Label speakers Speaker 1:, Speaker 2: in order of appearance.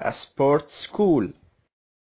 Speaker 1: a sports school.